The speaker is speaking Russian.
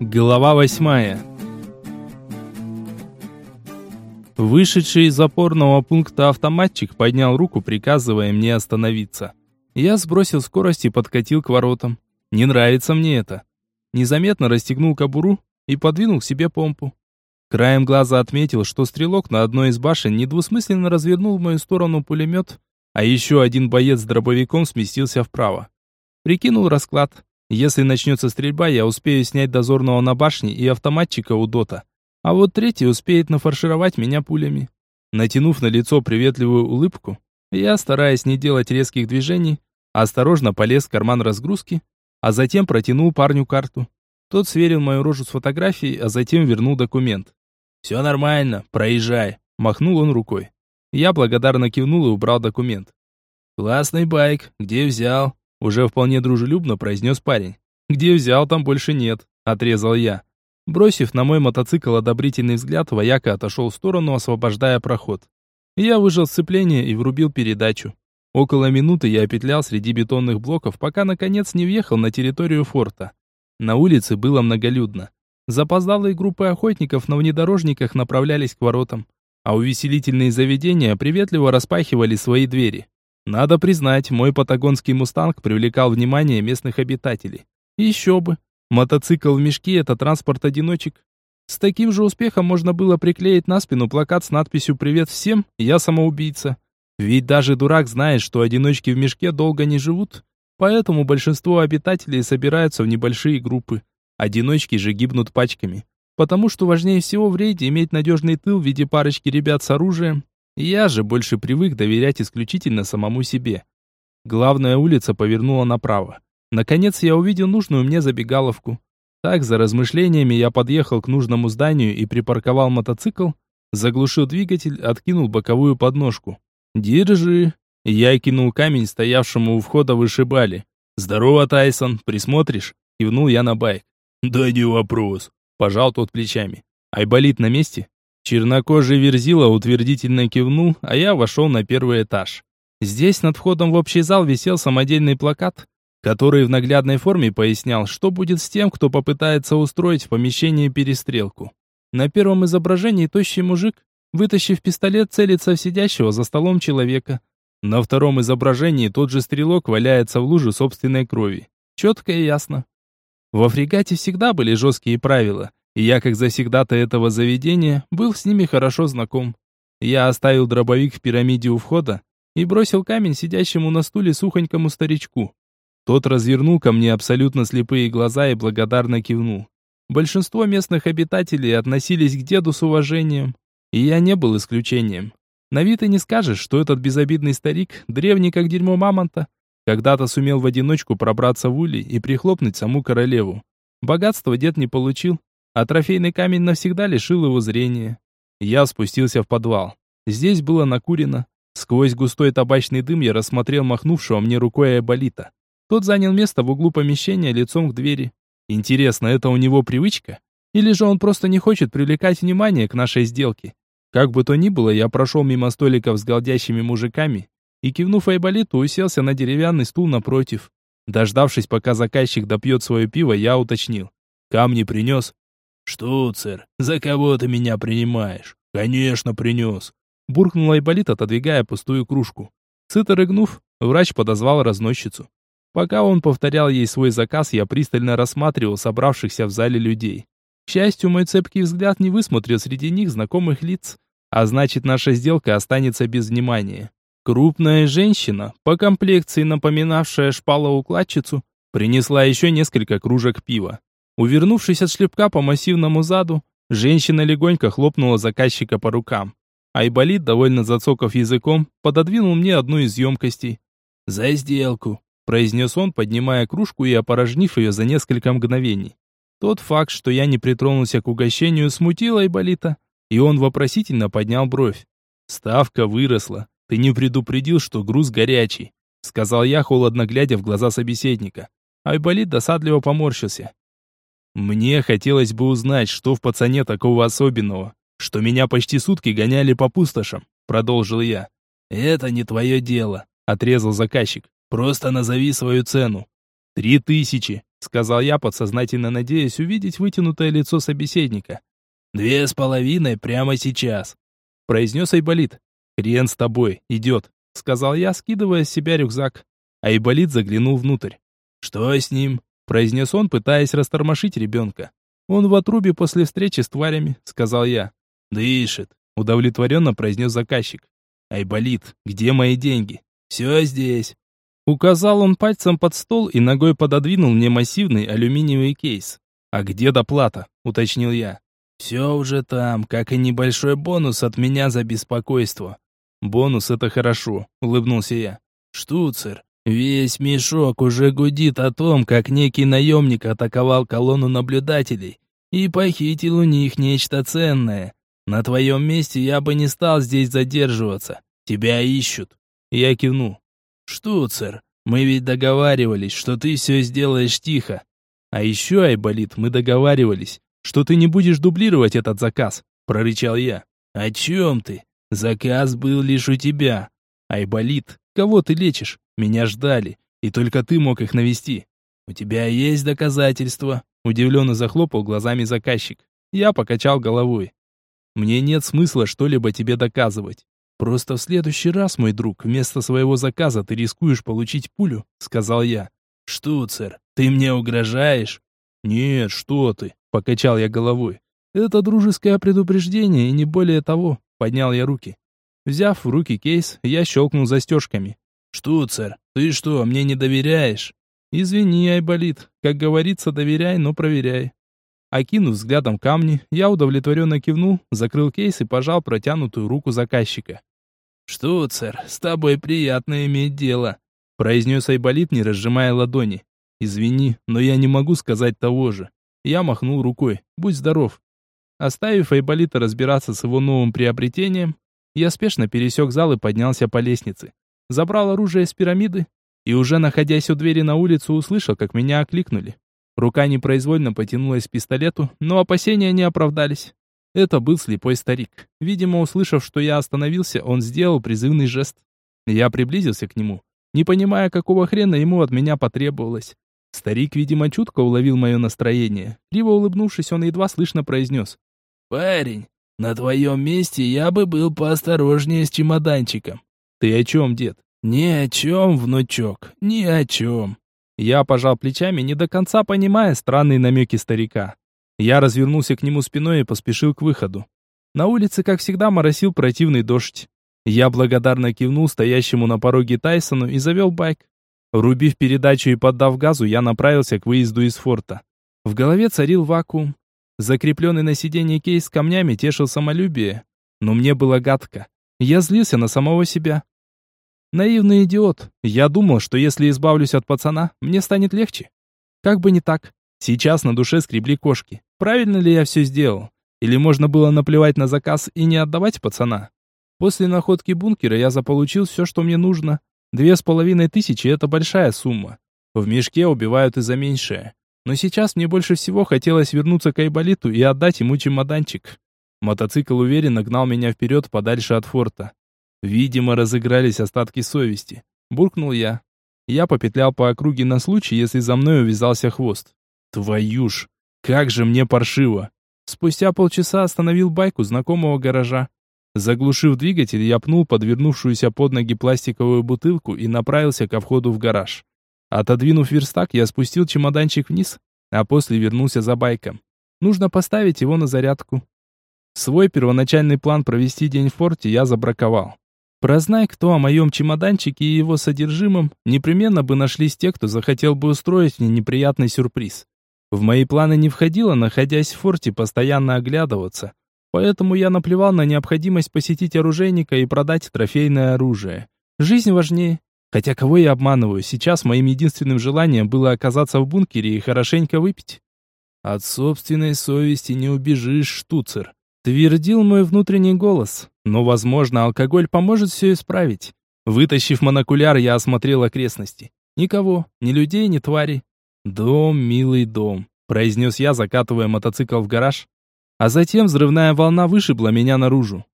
Глава восьмая. Вышедший из опорного пункта автоматчик поднял руку, приказывая мне остановиться. Я сбросил скорость и подкатил к воротам. Не нравится мне это. Незаметно расстегнул кобуру и подвинул к себе помпу. Краем глаза отметил, что стрелок на одной из башен недвусмысленно развернул в мою сторону пулемет, а еще один боец с дробовиком сместился вправо. Прикинул расклад. Если начнется стрельба, я успею снять дозорного на башне и автоматчика у Дота. А вот третий успеет нафаршировать меня пулями. Натянув на лицо приветливую улыбку, я, стараясь не делать резких движений, осторожно полез в карман разгрузки, а затем протянул парню карту. Тот сверил мою рожу с фотографией, а затем вернул документ. «Все нормально, проезжай», — махнул он рукой. Я благодарно кивнул и убрал документ. «Классный байк, где взял?» Уже вполне дружелюбно произнес парень. «Где взял, там больше нет», — отрезал я. Бросив на мой мотоцикл одобрительный взгляд, вояка отошел в сторону, освобождая проход. Я выжал сцепление и врубил передачу. Около минуты я петлял среди бетонных блоков, пока наконец не въехал на территорию форта. На улице было многолюдно. Запоздалые группы охотников на внедорожниках направлялись к воротам, а увеселительные заведения приветливо распахивали свои двери. Надо признать, мой патагонский мустанг привлекал внимание местных обитателей. Еще бы. Мотоцикл в мешке – это транспорт-одиночек. С таким же успехом можно было приклеить на спину плакат с надписью «Привет всем, я самоубийца». Ведь даже дурак знает, что одиночки в мешке долго не живут, поэтому большинство обитателей собираются в небольшие группы. Одиночки же гибнут пачками. Потому что важнее всего в рейде иметь надежный тыл в виде парочки ребят с оружием, я же больше привык доверять исключительно самому себе. Главная улица повернула направо. Наконец я увидел нужную мне забегаловку. Так, за размышлениями я подъехал к нужному зданию и припарковал мотоцикл, заглушил двигатель, откинул боковую подножку. «Держи!» Я кинул камень, стоявшему у входа вышибали. «Здорово, Тайсон, присмотришь?» Кивнул я на байк. «Да не вопрос», — пожал тот плечами. «Айболит на месте?» Чернокожий Верзила утвердительно кивнул, а я вошел на первый этаж. Здесь над входом в общий зал висел самодельный плакат, который в наглядной форме пояснял, что будет с тем, кто попытается устроить в помещении перестрелку. На первом изображении тощий мужик, вытащив пистолет, целится в сидящего за столом человека. На втором изображении тот же стрелок валяется в луже собственной крови. Четко и ясно. Во фрегате всегда были жесткие правила, и я, как завсегдата этого заведения, был с ними хорошо знаком. Я оставил дробовик в пирамиде у входа и бросил камень сидящему на стуле сухонькому старичку. Тот развернул ко мне абсолютно слепые глаза и благодарно кивнул. Большинство местных обитателей относились к деду с уважением, и я не был исключением. На вид и не скажешь, что этот безобидный старик, древний как дерьмо мамонта, когда-то сумел в одиночку пробраться в улей и прихлопнуть саму королеву. Богатство дед не получил, а трофейный камень навсегда лишил его зрения. Я спустился в подвал. Здесь было накурено. Сквозь густой табачный дым я рассмотрел махнувшего мне рукой Айболита. Тот занял место в углу помещения лицом к двери. Интересно, это у него привычка? Или же он просто не хочет привлекать внимание к нашей сделке? Как бы то ни было, я прошел мимо столиков с голдящими мужиками и, кивнув Айболиту, уселся на деревянный стул напротив. Дождавшись, пока заказчик допьет свое пиво, я уточнил. «Камни принес?» «Штуцер, за кого ты меня принимаешь?» «Конечно, принес!» Буркнул Айболит, отодвигая пустую кружку. Сыто рыгнув, врач подозвал разносчицу. Пока он повторял ей свой заказ, я пристально рассматривал собравшихся в зале людей. К счастью, мой цепкий взгляд не высмотрел среди них знакомых лиц, а значит, наша сделка останется без внимания. Крупная женщина, по комплекции напоминавшая шпалоукладчицу, принесла еще несколько кружек пива. Увернувшись от шлепка по массивному заду, женщина легонько хлопнула заказчика по рукам. Айболит, довольно зацокав языком, пододвинул мне одну из емкостей. «За сделку», — произнес он, поднимая кружку и опорожнив ее за несколько мгновений. Тот факт, что я не притронулся к угощению, смутил Айболита, и он вопросительно поднял бровь. «Ставка выросла. Ты не предупредил, что груз горячий», — сказал я, холодно глядя в глаза собеседника. Айболит досадливо поморщился. Мне хотелось бы узнать, что в пацане такого особенного, что меня почти сутки гоняли по пустошам, продолжил я. Это не твое дело, отрезал заказчик. Просто назови свою цену. «Три тысячи», — сказал я, подсознательно надеясь увидеть вытянутое лицо собеседника. «Две с половиной прямо сейчас», — произнес Айболит. «Хрен с тобой, идет», — сказал я, скидывая с себя рюкзак. Айболит заглянул внутрь. «Что с ним?» — произнес он, пытаясь растормошить ребенка. «Он в отрубе после встречи с тварями», — сказал я. «Дышит», — удовлетворенно произнес заказчик. «Айболит, где мои деньги?» «Все здесь». Указал он пальцем под стол и ногой пододвинул мне массивный алюминиевый кейс. «А где доплата?» — уточнил я. «Все уже там, как и небольшой бонус от меня за беспокойство». «Бонус — это хорошо», — улыбнулся я. «Штуцер, весь мешок уже гудит о том, как некий наемник атаковал колонну наблюдателей и похитил у них нечто ценное. На твоем месте я бы не стал здесь задерживаться. Тебя ищут». Я кивнул. «Штуцер, мы ведь договаривались, что ты все сделаешь тихо». «А еще, Айболит, мы договаривались, что ты не будешь дублировать этот заказ», — прорычал я. «О чем ты? Заказ был лишь у тебя». «Айболит, кого ты лечишь? Меня ждали, и только ты мог их навести». «У тебя есть доказательства?» — удивленно захлопал глазами заказчик. Я покачал головой. «Мне нет смысла что-либо тебе доказывать. «Просто в следующий раз, мой друг, вместо своего заказа ты рискуешь получить пулю», — сказал я. «Штуцер, ты мне угрожаешь?» «Нет, что ты», — покачал я головой. «Это дружеское предупреждение, и не более того», — поднял я руки. Взяв в руки кейс, я щелкнул застежками. «Штуцер, ты что, мне не доверяешь?» «Извини, Айболит. Как говорится, доверяй, но проверяй». Окинув взглядом камни, я удовлетворенно кивнул, закрыл кейс и пожал протянутую руку заказчика. «Штуцер, с тобой приятно иметь дело», — произнес Айболит, не разжимая ладони. «Извини, но я не могу сказать того же». Я махнул рукой. «Будь здоров». Оставив Айболита разбираться с его новым приобретением, я спешно пересек зал и поднялся по лестнице. Забрал оружие из пирамиды и уже находясь у двери на улицу услышал, как меня окликнули. Рука непроизвольно потянулась к пистолету, но опасения не оправдались. Это был слепой старик. Видимо, услышав, что я остановился, он сделал призывный жест. Я приблизился к нему, не понимая, какого хрена ему от меня потребовалось. Старик, видимо, чутко уловил мое настроение. Криво улыбнувшись, он едва слышно произнес. «Парень, на твоем месте я бы был поосторожнее с чемоданчиком». «Ты о чем, дед?» «Ни о чем, внучок, ни о чем». Я пожал плечами, не до конца понимая странные намеки старика. Я развернулся к нему спиной и поспешил к выходу. На улице, как всегда, моросил противный дождь. Я благодарно кивнул стоящему на пороге Тайсону и завел байк. Рубив передачу и поддав газу, я направился к выезду из форта. В голове царил вакуум. Закрепленный на сиденье кейс с камнями тешил самолюбие. Но мне было гадко. Я злился на самого себя. Наивный идиот. Я думал, что если избавлюсь от пацана, мне станет легче. Как бы не так. Сейчас на душе скребли кошки. Правильно ли я все сделал? Или можно было наплевать на заказ и не отдавать пацана? После находки бункера я заполучил все, что мне нужно. Две с половиной тысячи – это большая сумма. В мешке убивают и за меньшее. Но сейчас мне больше всего хотелось вернуться к Айболиту и отдать ему чемоданчик. Мотоцикл уверенно гнал меня вперед подальше от форта. Видимо, разыгрались остатки совести. Буркнул я. Я попетлял по округе на случай, если за мной увязался хвост. Твою ж! Как же мне паршиво! Спустя полчаса остановил байк у знакомого гаража. Заглушив двигатель, я пнул подвернувшуюся под ноги пластиковую бутылку и направился ко входу в гараж. Отодвинув верстак, я спустил чемоданчик вниз, а после вернулся за байком. Нужно поставить его на зарядку. Свой первоначальный план провести день в форте я забраковал. Прознай, кто о моем чемоданчике и его содержимом, непременно бы нашлись те, кто захотел бы устроить мне неприятный сюрприз. В мои планы не входило, находясь в форте, постоянно оглядываться. Поэтому я наплевал на необходимость посетить оружейника и продать трофейное оружие. Жизнь важнее. Хотя кого я обманываю, сейчас моим единственным желанием было оказаться в бункере и хорошенько выпить. От собственной совести не убежишь, штуцер. Твердил мой внутренний голос. Но, возможно, алкоголь поможет все исправить. Вытащив монокуляр, я осмотрел окрестности. Никого, ни людей, ни тварей. «Дом, милый дом», — произнес я, закатывая мотоцикл в гараж. А затем взрывная волна вышибла меня наружу.